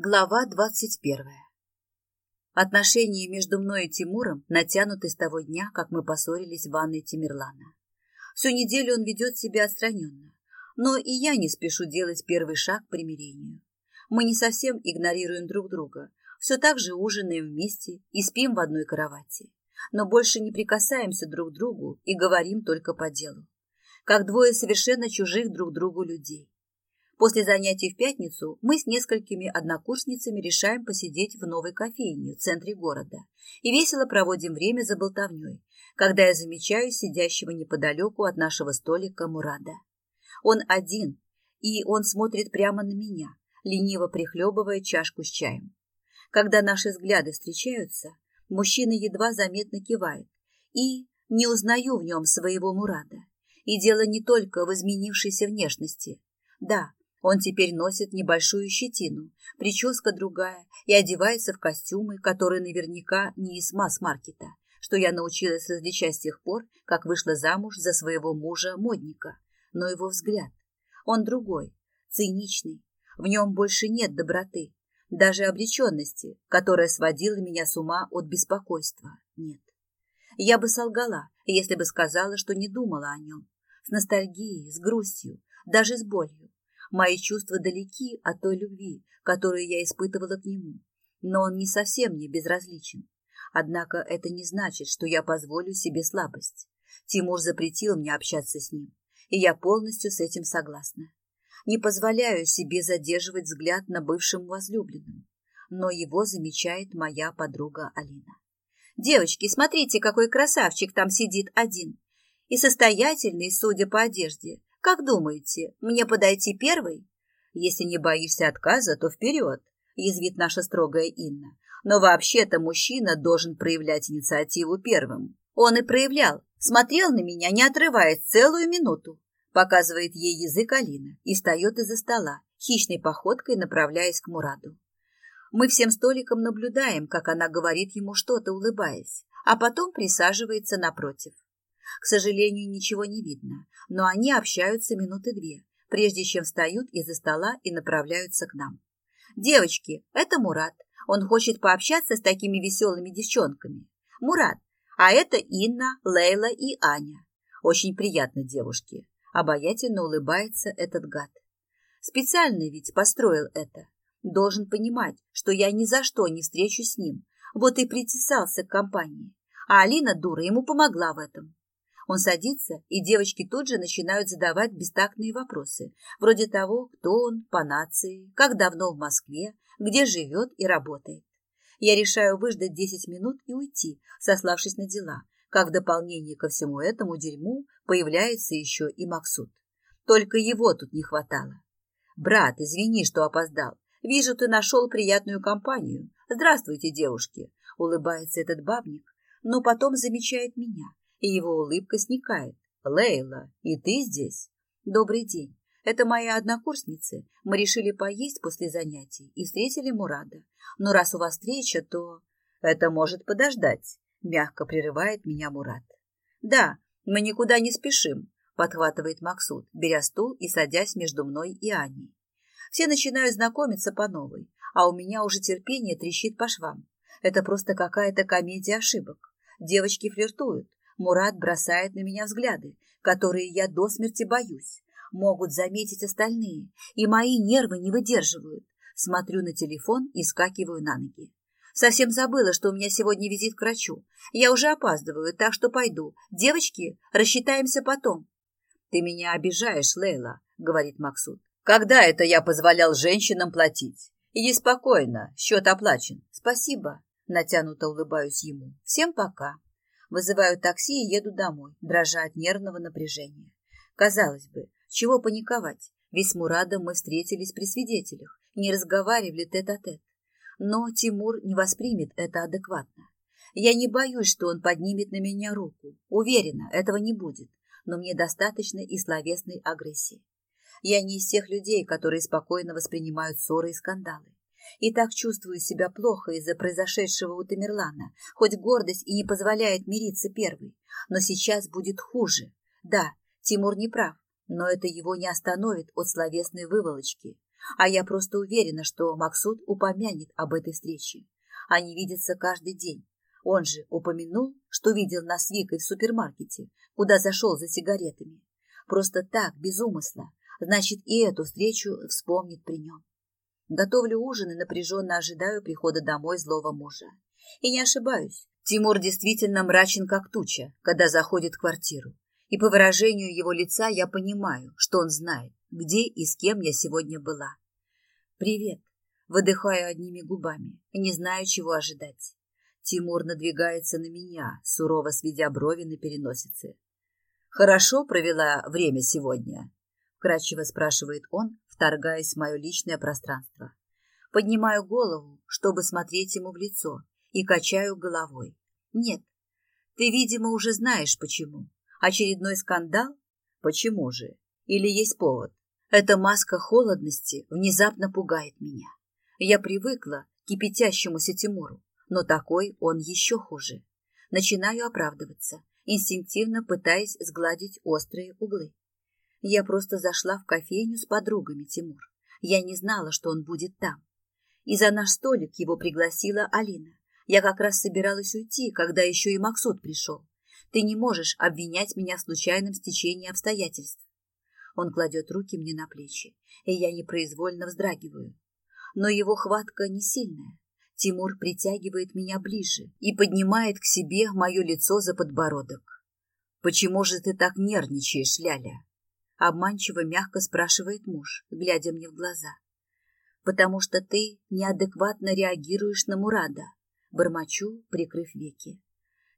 Глава 21. Отношения между мной и Тимуром натянуты с того дня, как мы поссорились в ванной Тимирлана. Всю неделю он ведет себя отстраненно, но и я не спешу делать первый шаг к примирению. Мы не совсем игнорируем друг друга, все так же ужинаем вместе и спим в одной кровати, но больше не прикасаемся друг к другу и говорим только по делу, как двое совершенно чужих друг другу людей. После занятий в пятницу мы с несколькими однокурсницами решаем посидеть в новой кофейне в центре города и весело проводим время за болтовней, когда я замечаю сидящего неподалеку от нашего столика Мурада. Он один, и он смотрит прямо на меня, лениво прихлебывая чашку с чаем. Когда наши взгляды встречаются, мужчина едва заметно кивает, и не узнаю в нем своего Мурада. И дело не только в изменившейся внешности. Да, он теперь носит небольшую щетину, прическа другая и одевается в костюмы, которые наверняка не из масс-маркета, что я научилась различать с тех пор, как вышла замуж за своего мужа-модника. Но его взгляд. Он другой, циничный. В нем больше нет доброты, даже обреченности, которая сводила меня с ума от беспокойства. Нет. Я бы солгала, если бы сказала, что не думала о нем. С ностальгией, с грустью, даже с болью Мои чувства далеки от той любви, которую я испытывала к нему, но он не совсем мне безразличен. Однако это не значит, что я позволю себе слабость. Тимур запретил мне общаться с ним, и я полностью с этим согласна. Не позволяю себе задерживать взгляд на бывшем возлюбленном, но его замечает моя подруга Алина. «Девочки, смотрите, какой красавчик там сидит один!» и состоятельный, судя по одежде, как думаете, мне подойти первой? Если не боишься отказа, то вперед, язвит наша строгая Инна. Но вообще-то мужчина должен проявлять инициативу первым. Он и проявлял. Смотрел на меня, не отрываясь, целую минуту. Показывает ей язык Алина и встает из-за стола, хищной походкой направляясь к Мураду. Мы всем столиком наблюдаем, как она говорит ему что-то, улыбаясь, а потом присаживается напротив. К сожалению, ничего не видно, но они общаются минуты две, прежде чем встают из-за стола и направляются к нам. «Девочки, это Мурат. Он хочет пообщаться с такими веселыми девчонками. Мурат, а это Инна, Лейла и Аня. Очень приятно, девушки». Обаятельно улыбается этот гад. Специально ведь построил это. Должен понимать, что я ни за что не встречу с ним. Вот и притесался к компании. А Алина, дура, ему помогла в этом. Он садится, и девочки тут же начинают задавать бестактные вопросы, вроде того, кто он, по нации, как давно в Москве, где живет и работает. Я решаю выждать 10 минут и уйти, сославшись на дела, как в дополнение ко всему этому дерьму появляется еще и Максут. Только его тут не хватало. «Брат, извини, что опоздал. Вижу, ты нашел приятную компанию. Здравствуйте, девушки!» — улыбается этот бабник, но потом замечает меня и его улыбка сникает. «Лейла, и ты здесь?» «Добрый день. Это моя однокурсница. Мы решили поесть после занятий и встретили Мурада. Но раз у вас встреча, то...» «Это может подождать», — мягко прерывает меня Мурат. «Да, мы никуда не спешим», — подхватывает Максут, беря стул и садясь между мной и Аней. Все начинают знакомиться по новой, а у меня уже терпение трещит по швам. Это просто какая-то комедия ошибок. Девочки флиртуют, Мурат бросает на меня взгляды, которые я до смерти боюсь. Могут заметить остальные, и мои нервы не выдерживают. Смотрю на телефон и скакиваю на ноги. Совсем забыла, что у меня сегодня визит к врачу. Я уже опаздываю, так что пойду. Девочки, рассчитаемся потом. Ты меня обижаешь, Лейла, говорит Максут. Когда это я позволял женщинам платить? Иди спокойно, счет оплачен. Спасибо, натянуто улыбаюсь ему. Всем пока вызываю такси, и еду домой, дрожа от нервного напряжения. Казалось бы, чего паниковать, ведь с Мурадом мы встретились при свидетелях, не разговаривали тет-а-тет. -а -тет. Но Тимур не воспримет это адекватно. Я не боюсь, что он поднимет на меня руку. Уверена, этого не будет, но мне достаточно и словесной агрессии. Я не из тех людей, которые спокойно воспринимают ссоры и скандалы и так чувствую себя плохо из-за произошедшего у Тамерлана, хоть гордость и не позволяет мириться первой. Но сейчас будет хуже. Да, Тимур не прав, но это его не остановит от словесной выволочки. А я просто уверена, что Максут упомянет об этой встрече. Они видятся каждый день. Он же упомянул, что видел нас с Викой в супермаркете, куда зашел за сигаретами. Просто так, без умысла. Значит, и эту встречу вспомнит при нем готовлю ужин и напряженно ожидаю прихода домой злого мужа. И не ошибаюсь, Тимур действительно мрачен, как туча, когда заходит в квартиру. И по выражению его лица я понимаю, что он знает, где и с кем я сегодня была. «Привет», — выдыхаю одними губами, не знаю, чего ожидать. Тимур надвигается на меня, сурово сведя брови на переносице. «Хорошо провела время сегодня?» — вкрадчиво спрашивает он, вторгаясь в мое личное пространство. Поднимаю голову, чтобы смотреть ему в лицо, и качаю головой. Нет, ты, видимо, уже знаешь, почему. Очередной скандал? Почему же? Или есть повод? Эта маска холодности внезапно пугает меня. Я привыкла к кипятящемуся Тимуру, но такой он еще хуже. Начинаю оправдываться, инстинктивно пытаясь сгладить острые углы. Я просто зашла в кофейню с подругами Тимур. Я не знала, что он будет там. И за наш столик его пригласила Алина. Я как раз собиралась уйти, когда еще и Максут пришел. Ты не можешь обвинять меня в случайном стечении обстоятельств. Он кладет руки мне на плечи, и я непроизвольно вздрагиваю. Но его хватка не сильная. Тимур притягивает меня ближе и поднимает к себе мое лицо за подбородок. «Почему же ты так нервничаешь, Ляля?» обманчиво мягко спрашивает муж, глядя мне в глаза. «Потому что ты неадекватно реагируешь на Мурада», бормочу, прикрыв веки.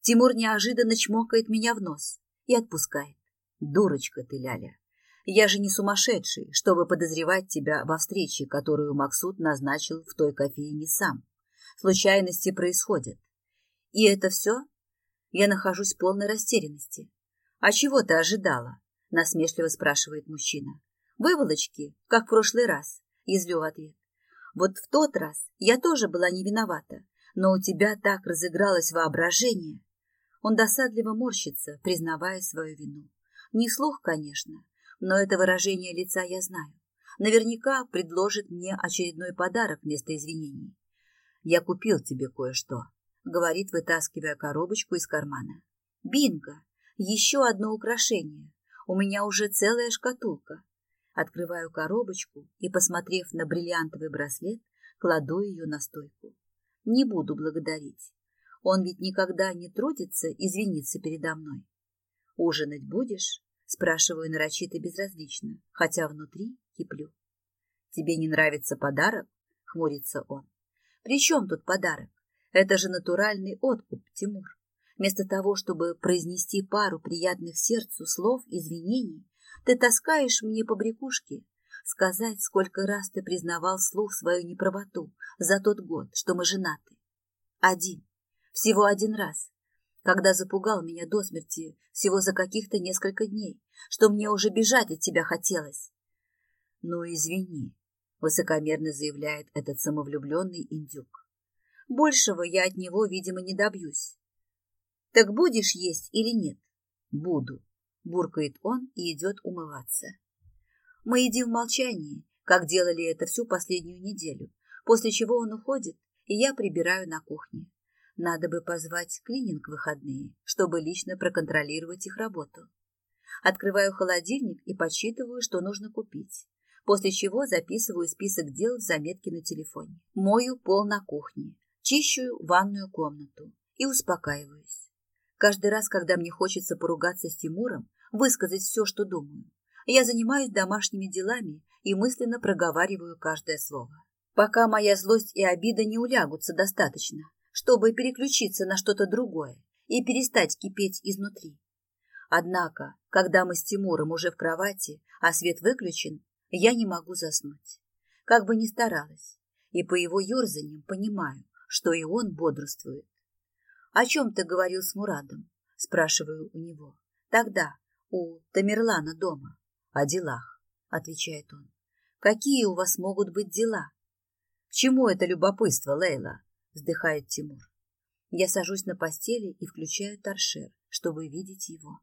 Тимур неожиданно чмокает меня в нос и отпускает. «Дурочка ты, Ляля! Я же не сумасшедший, чтобы подозревать тебя во встрече, которую Максут назначил в той кофейне сам. Случайности происходят. И это все? Я нахожусь в полной растерянности. А чего ты ожидала?» — насмешливо спрашивает мужчина. «Выволочки, как в прошлый раз», — излю ответ. «Вот в тот раз я тоже была не виновата, но у тебя так разыгралось воображение». Он досадливо морщится, признавая свою вину. Не слух, конечно, но это выражение лица я знаю. Наверняка предложит мне очередной подарок вместо извинений. «Я купил тебе кое-что», — говорит, вытаскивая коробочку из кармана. «Бинго! Еще одно украшение!» У меня уже целая шкатулка. Открываю коробочку и, посмотрев на бриллиантовый браслет, кладу ее на стойку. Не буду благодарить. Он ведь никогда не трудится извиниться передо мной. «Ужинать будешь?» – спрашиваю нарочито безразлично, хотя внутри киплю. «Тебе не нравится подарок?» – хмурится он. «При чем тут подарок? Это же натуральный откуп, Тимур». Вместо того, чтобы произнести пару приятных сердцу слов извинений, ты таскаешь мне по брякушке. Сказать, сколько раз ты признавал слух свою неправоту за тот год, что мы женаты. Один. Всего один раз. Когда запугал меня до смерти всего за каких-то несколько дней, что мне уже бежать от тебя хотелось. Ну, извини, высокомерно заявляет этот самовлюбленный индюк. Большего я от него, видимо, не добьюсь. Так будешь есть или нет? Буду, буркает он и идет умываться. Мы едим в молчании, как делали это всю последнюю неделю, после чего он уходит, и я прибираю на кухне. Надо бы позвать клининг в выходные, чтобы лично проконтролировать их работу. Открываю холодильник и подсчитываю, что нужно купить после чего записываю список дел в заметке на телефоне. Мою пол на кухне, чищу ванную комнату и успокаиваюсь. Каждый раз, когда мне хочется поругаться с Тимуром, высказать все, что думаю, я занимаюсь домашними делами и мысленно проговариваю каждое слово. Пока моя злость и обида не улягутся достаточно, чтобы переключиться на что-то другое и перестать кипеть изнутри. Однако, когда мы с Тимуром уже в кровати, а свет выключен, я не могу заснуть. Как бы ни старалась. И по его ерзаниям понимаю, что и он бодрствует о чем ты говорил с Мурадом?» – спрашиваю у него. «Тогда, у Тамерлана дома». «О делах», – отвечает он. «Какие у вас могут быть дела?» «К чему это любопытство, Лейла?» – вздыхает Тимур. Я сажусь на постели и включаю торшер, чтобы видеть его.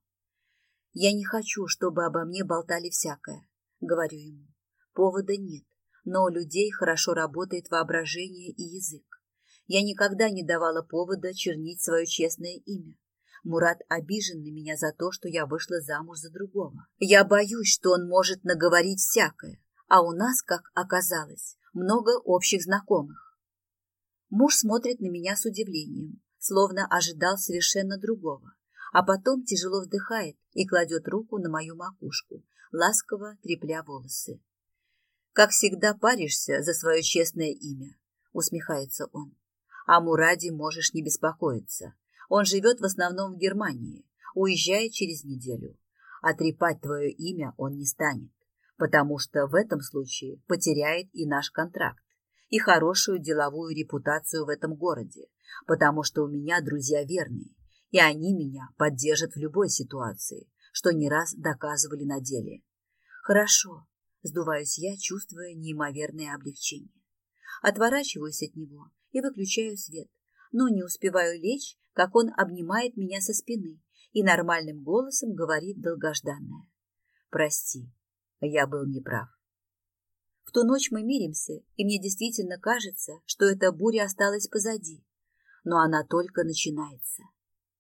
«Я не хочу, чтобы обо мне болтали всякое», – говорю ему. «Повода нет, но у людей хорошо работает воображение и язык. Я никогда не давала повода чернить свое честное имя. Мурат обижен на меня за то, что я вышла замуж за другого. Я боюсь, что он может наговорить всякое, а у нас, как оказалось, много общих знакомых. Муж смотрит на меня с удивлением, словно ожидал совершенно другого, а потом тяжело вздыхает и кладет руку на мою макушку, ласково трепля волосы. «Как всегда паришься за свое честное имя», — усмехается он. Аму ради можешь не беспокоиться. Он живет в основном в Германии, уезжая через неделю. Отрепать твое имя он не станет, потому что в этом случае потеряет и наш контракт, и хорошую деловую репутацию в этом городе, потому что у меня друзья верные, и они меня поддержат в любой ситуации, что не раз доказывали на деле. Хорошо, сдуваюсь я, чувствуя неимоверное облегчение. Отворачиваюсь от него и выключаю свет. Но не успеваю лечь, как он обнимает меня со спины и нормальным голосом говорит долгожданное. «Прости, я был неправ». В ту ночь мы миримся, и мне действительно кажется, что эта буря осталась позади. Но она только начинается.